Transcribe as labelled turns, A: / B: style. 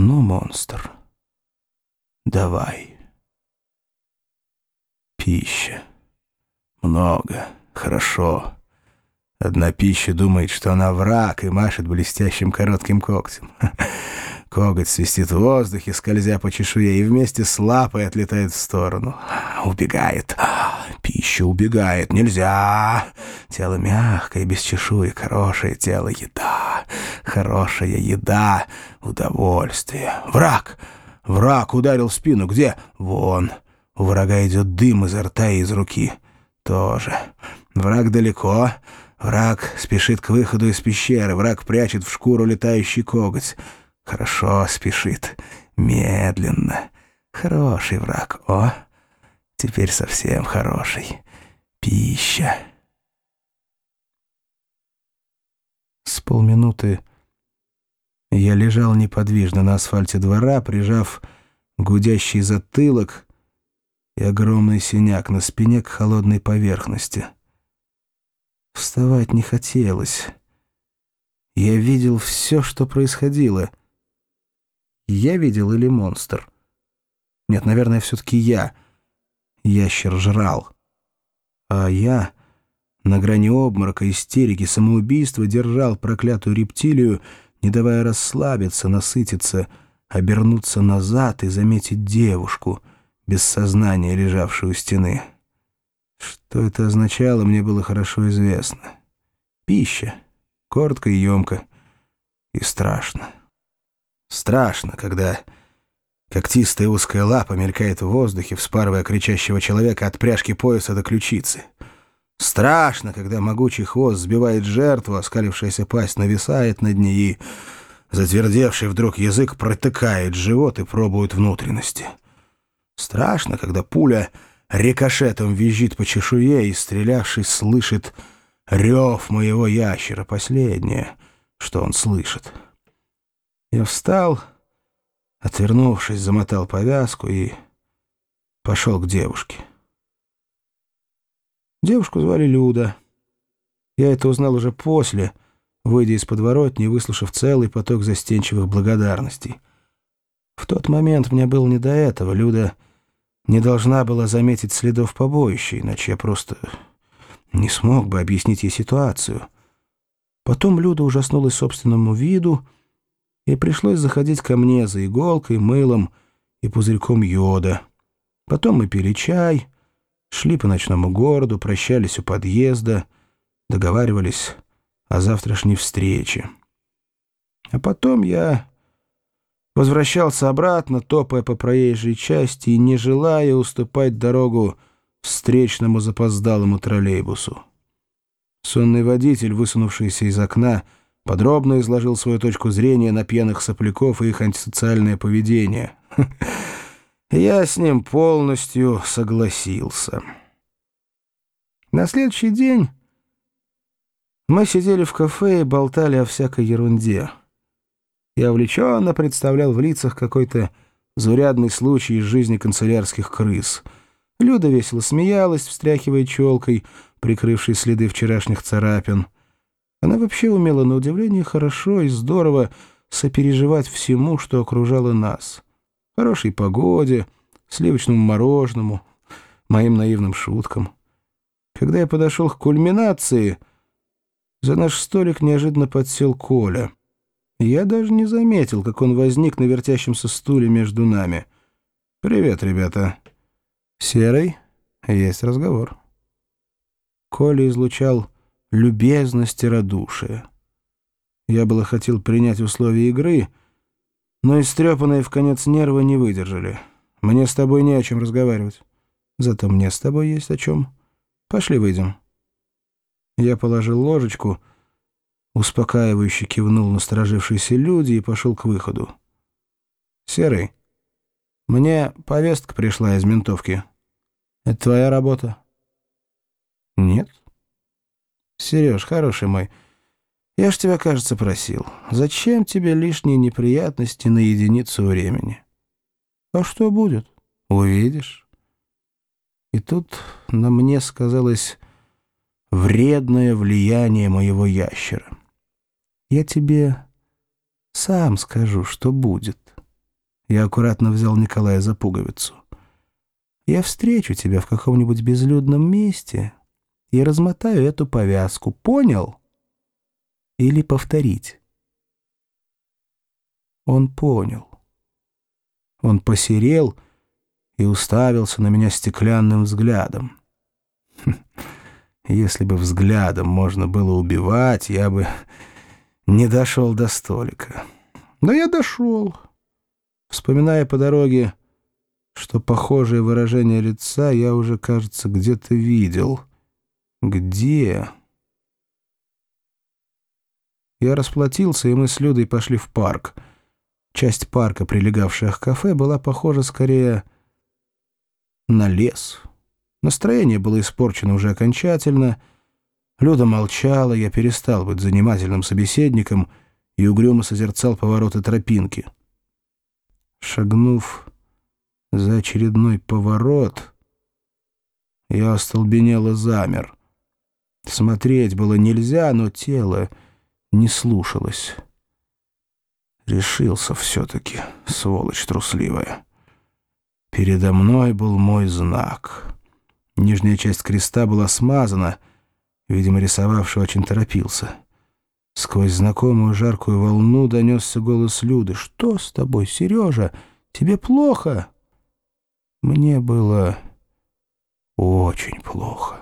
A: Ну, монстр, давай. Пища. Много. Хорошо. Одна пища думает, что она враг, и машет блестящим коротким когтем. Коготь свистит в воздухе, скользя по чешуе, и вместе с лапой отлетает в сторону. Убегает. Пища убегает. Нельзя. Тело мягкое, без чешуек. Хорошее тело. Еда. Хорошая еда. Удовольствие. Враг. Враг ударил в спину. Где? Вон. У врага идет дым изо рта и из руки. Тоже. Враг далеко. Враг спешит к выходу из пещеры. Враг прячет в шкуру летающий коготь. Хорошо спешит. Медленно. Хороший враг. О, теперь совсем хороший. Пища. С полминуты я лежал неподвижно на асфальте двора, прижав гудящий затылок и огромный синяк на спине к холодной поверхности. Вставать не хотелось. Я видел все, что происходило. Я видел или монстр? Нет, наверное, все-таки я. Ящер жрал. А я на грани обморока, истерики, самоубийства держал проклятую рептилию, не давая расслабиться, насытиться, обернуться назад и заметить девушку, без сознания, лежавшую у стены. Что это означало, мне было хорошо известно. Пища. Коротко и емко. И страшно. Страшно, когда когтистая узкая лапа мелькает в воздухе, вспарывая кричащего человека от пряжки пояса до ключицы. Страшно, когда могучий хвост сбивает жертву, оскалившаяся пасть нависает над ней и, затвердевший вдруг язык, протыкает живот и пробует внутренности. Страшно, когда пуля рикошетом визжит по чешуе и, стрелявший, слышит рев моего ящера, последнее, что он слышит. Я встал, отвернувшись, замотал повязку и пошел к девушке. Девушку звали Люда. Я это узнал уже после, выйдя из подворотни и выслушав целый поток застенчивых благодарностей. В тот момент мне было не до этого. Люда не должна была заметить следов побоища, иначе я просто не смог бы объяснить ей ситуацию. Потом Люда ужаснулась собственному виду, и пришлось заходить ко мне за иголкой, мылом и пузырьком йода. Потом мы пили чай, шли по ночному городу, прощались у подъезда, договаривались о завтрашней встрече. А потом я возвращался обратно, топая по проезжей части и не желая уступать дорогу встречному запоздалому троллейбусу. Сонный водитель, высунувшийся из окна, — подробно изложил свою точку зрения на пьяных сопляков и их антисоциальное поведение. Я с ним полностью согласился. На следующий день мы сидели в кафе и болтали о всякой ерунде. Я увлеченно представлял в лицах какой-то заурядный случай из жизни канцелярских крыс. Люда весело смеялась, встряхивая челкой, прикрывшей следы вчерашних царапин — она вообще умела на удивление хорошо и здорово сопереживать всему, что окружало нас. Хорошей погоде, сливочному мороженому, моим наивным шуткам. Когда я подошел к кульминации, за наш столик неожиданно подсел Коля. Я даже не заметил, как он возник на вертящемся стуле между нами. «Привет, ребята». «Серый, есть разговор». Коля излучал любезность и радушие. Я было хотел принять условия игры, но истрепанные в конец нервы не выдержали. Мне с тобой не о чем разговаривать. Зато мне с тобой есть о чем. Пошли выйдем. Я положил ложечку, успокаивающе кивнул насторожившиеся люди и пошел к выходу. «Серый, мне повестка пришла из ментовки. Это твоя работа?» «Нет». Сереж, хороший мой, я ж тебя, кажется, просил. Зачем тебе лишние неприятности на единицу времени? А что будет? Увидишь. И тут на мне сказалось вредное влияние моего ящера. Я тебе сам скажу, что будет. Я аккуратно взял Николая за пуговицу. «Я встречу тебя в каком-нибудь безлюдном месте и размотаю эту повязку. Понял? Или повторить?» Он понял. Он посерел и уставился на меня стеклянным взглядом. Хм, если бы взглядом можно было убивать, я бы не дошел до столика. Но я дошел вспоминая по дороге, что похожее выражение лица я уже, кажется, где-то видел. Где? Я расплатился, и мы с Людой пошли в парк. Часть парка, прилегавшая к кафе, была похожа скорее на лес. Настроение было испорчено уже окончательно. Люда молчала, я перестал быть занимательным собеседником и угрюмо созерцал повороты тропинки — Шагнув за очередной поворот, я остолбенело замер. Смотреть было нельзя, но тело не слушалось. Решился все-таки, сволочь трусливая. Передо мной был мой знак. Нижняя часть креста была смазана, видимо, рисовавший очень торопился. Сквозь знакомую жаркую волну донесся голос Люды. «Что с тобой, Сережа? Тебе плохо?» Мне было очень плохо.